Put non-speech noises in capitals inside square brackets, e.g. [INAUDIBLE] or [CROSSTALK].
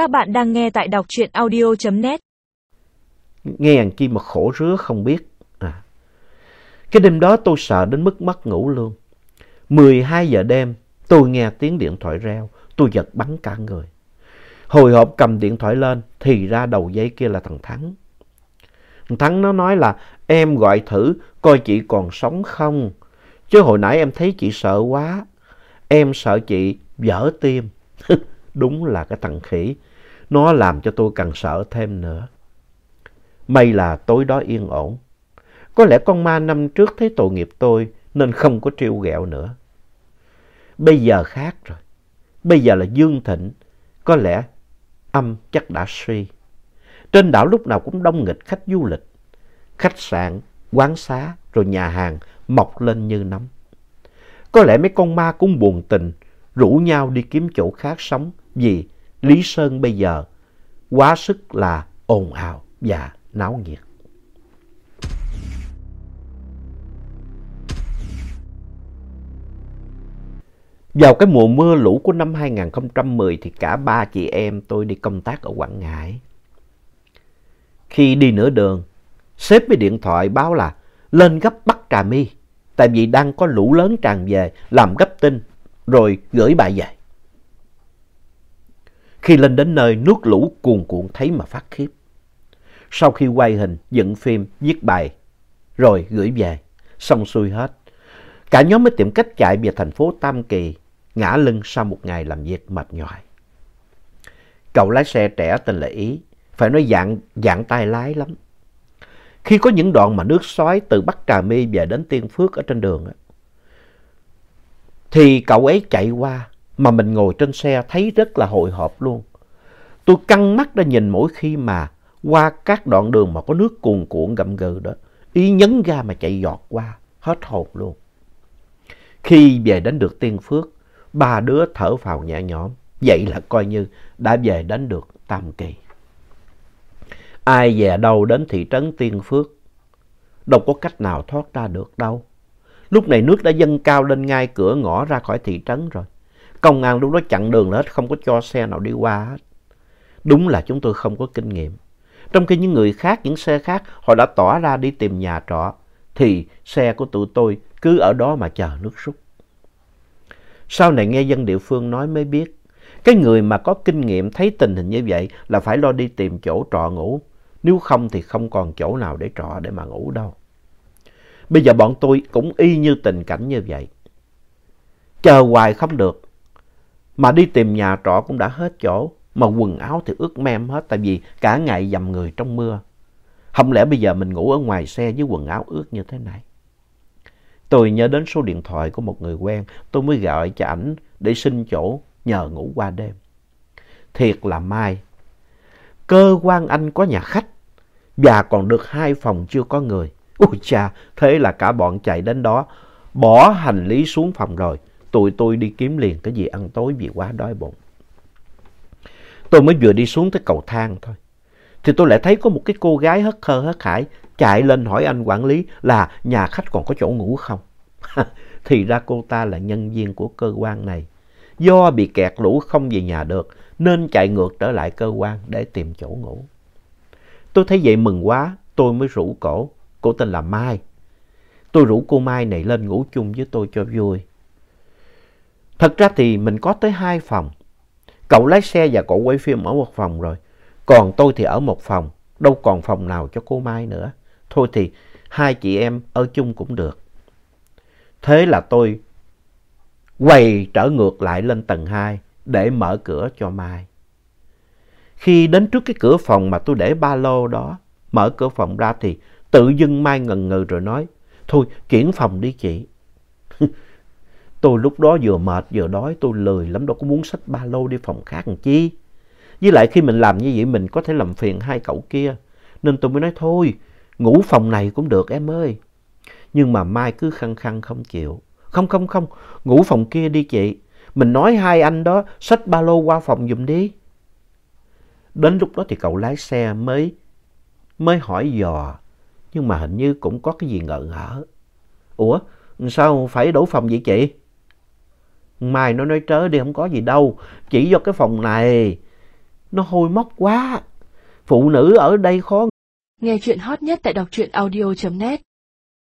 Các bạn đang nghe tại đọc truyện audio.net. Nghe hàng chi mà khổ rứa không biết. À. Cái đêm đó tôi sợ đến mức mất ngủ luôn. 12 giờ đêm, tôi nghe tiếng điện thoại reo. Tôi giật bắn cả người. Hồi hộp cầm điện thoại lên, thì ra đầu dây kia là thằng Thắng. Thằng Thắng nó nói là, em gọi thử, coi chị còn sống không. Chứ hồi nãy em thấy chị sợ quá. Em sợ chị dở tim. [LAUGHS] Đúng là cái thằng khỉ. Nó làm cho tôi càng sợ thêm nữa. May là tối đó yên ổn. Có lẽ con ma năm trước thấy tội nghiệp tôi nên không có trêu ghẹo nữa. Bây giờ khác rồi. Bây giờ là Dương Thịnh. Có lẽ âm chắc đã suy. Trên đảo lúc nào cũng đông nghịch khách du lịch. Khách sạn, quán xá rồi nhà hàng mọc lên như nấm. Có lẽ mấy con ma cũng buồn tình rủ nhau đi kiếm chỗ khác sống vì Lý Sơn bây giờ quá sức là ồn ào và náo nhiệt. Vào cái mùa mưa lũ của năm 2010 thì cả ba chị em tôi đi công tác ở Quảng Ngãi. Khi đi nửa đường, sếp với điện thoại báo là lên gấp Bắc Trà My tại vì đang có lũ lớn tràn về làm gấp tin rồi gửi bài về. Khi lên đến nơi nước lũ cuồn cuộn thấy mà phát khiếp. Sau khi quay hình, dựng phim, viết bài rồi gửi về, xong xuôi hết. Cả nhóm mới tìm cách chạy về thành phố Tam Kỳ, ngã lưng sau một ngày làm việc mệt nhòi. Cậu lái xe trẻ tên là Ý, phải nói dạng, dạng tay lái lắm. Khi có những đoạn mà nước xoáy từ Bắc Trà My về đến Tiên Phước ở trên đường, thì cậu ấy chạy qua, mà mình ngồi trên xe thấy rất là hồi hộp luôn. Tôi căng mắt ra nhìn mỗi khi mà qua các đoạn đường mà có nước cuồn cuộn gầm gừ đó. Ý nhấn ga mà chạy giọt qua, hết hồn luôn. Khi về đến được Tiên Phước, ba đứa thở phào nhẹ nhõm. Vậy là coi như đã về đến được Tam Kỳ. Ai về đâu đến thị trấn Tiên Phước, đâu có cách nào thoát ra được đâu. Lúc này nước đã dâng cao lên ngay cửa ngõ ra khỏi thị trấn rồi. Công an lúc đó chặn đường hết, không có cho xe nào đi qua hết. Đúng là chúng tôi không có kinh nghiệm. Trong khi những người khác, những xe khác, họ đã tỏ ra đi tìm nhà trọ, thì xe của tụi tôi cứ ở đó mà chờ nước rút. Sau này nghe dân địa phương nói mới biết, cái người mà có kinh nghiệm thấy tình hình như vậy là phải lo đi tìm chỗ trọ ngủ. Nếu không thì không còn chỗ nào để trọ để mà ngủ đâu. Bây giờ bọn tôi cũng y như tình cảnh như vậy. Chờ hoài không được. Mà đi tìm nhà trọ cũng đã hết chỗ. Mà quần áo thì ướt mem hết, tại vì cả ngày dầm người trong mưa. Không lẽ bây giờ mình ngủ ở ngoài xe với quần áo ướt như thế này. Tôi nhớ đến số điện thoại của một người quen. Tôi mới gọi cho ảnh để xin chỗ nhờ ngủ qua đêm. Thiệt là mai. Cơ quan anh có nhà khách và còn được hai phòng chưa có người. Ôi cha, thế là cả bọn chạy đến đó, bỏ hành lý xuống phòng rồi. Tụi tôi đi kiếm liền cái gì ăn tối vì quá đói bụng. Tôi mới vừa đi xuống tới cầu thang thôi. Thì tôi lại thấy có một cái cô gái hất khơ hất hải chạy lên hỏi anh quản lý là nhà khách còn có chỗ ngủ không. [LAUGHS] thì ra cô ta là nhân viên của cơ quan này. Do bị kẹt lũ không về nhà được nên chạy ngược trở lại cơ quan để tìm chỗ ngủ. Tôi thấy vậy mừng quá, tôi mới rủ cổ. Cô tên là Mai. Tôi rủ cô Mai này lên ngủ chung với tôi cho vui. Thật ra thì mình có tới hai phòng. Cậu lái xe và cậu quay phim ở một phòng rồi. Còn tôi thì ở một phòng. Đâu còn phòng nào cho cô Mai nữa. Thôi thì hai chị em ở chung cũng được. Thế là tôi quay trở ngược lại lên tầng 2 để mở cửa cho Mai. Khi đến trước cái cửa phòng mà tôi để ba lô đó, mở cửa phòng ra thì tự dưng Mai ngần ngừ rồi nói, thôi chuyển phòng đi chị. [LAUGHS] tôi lúc đó vừa mệt vừa đói, tôi lười lắm đâu có muốn xách ba lô đi phòng khác làm chi. Với lại khi mình làm như vậy mình có thể làm phiền hai cậu kia. Nên tôi mới nói thôi, ngủ phòng này cũng được em ơi. Nhưng mà Mai cứ khăng khăng không chịu. Không không không, ngủ phòng kia đi chị. Mình nói hai anh đó xách ba lô qua phòng giùm đi. Đến lúc đó thì cậu lái xe mới mới hỏi dò. Nhưng mà hình như cũng có cái gì ngờ ngỡ. Ủa, sao phải đổ phòng vậy chị? Mai nó nói trớ đi không có gì đâu. Chỉ do cái phòng này nó hôi mốc quá. Phụ nữ ở đây khó Nghe chuyện hot nhất tại đọc truyện audio.net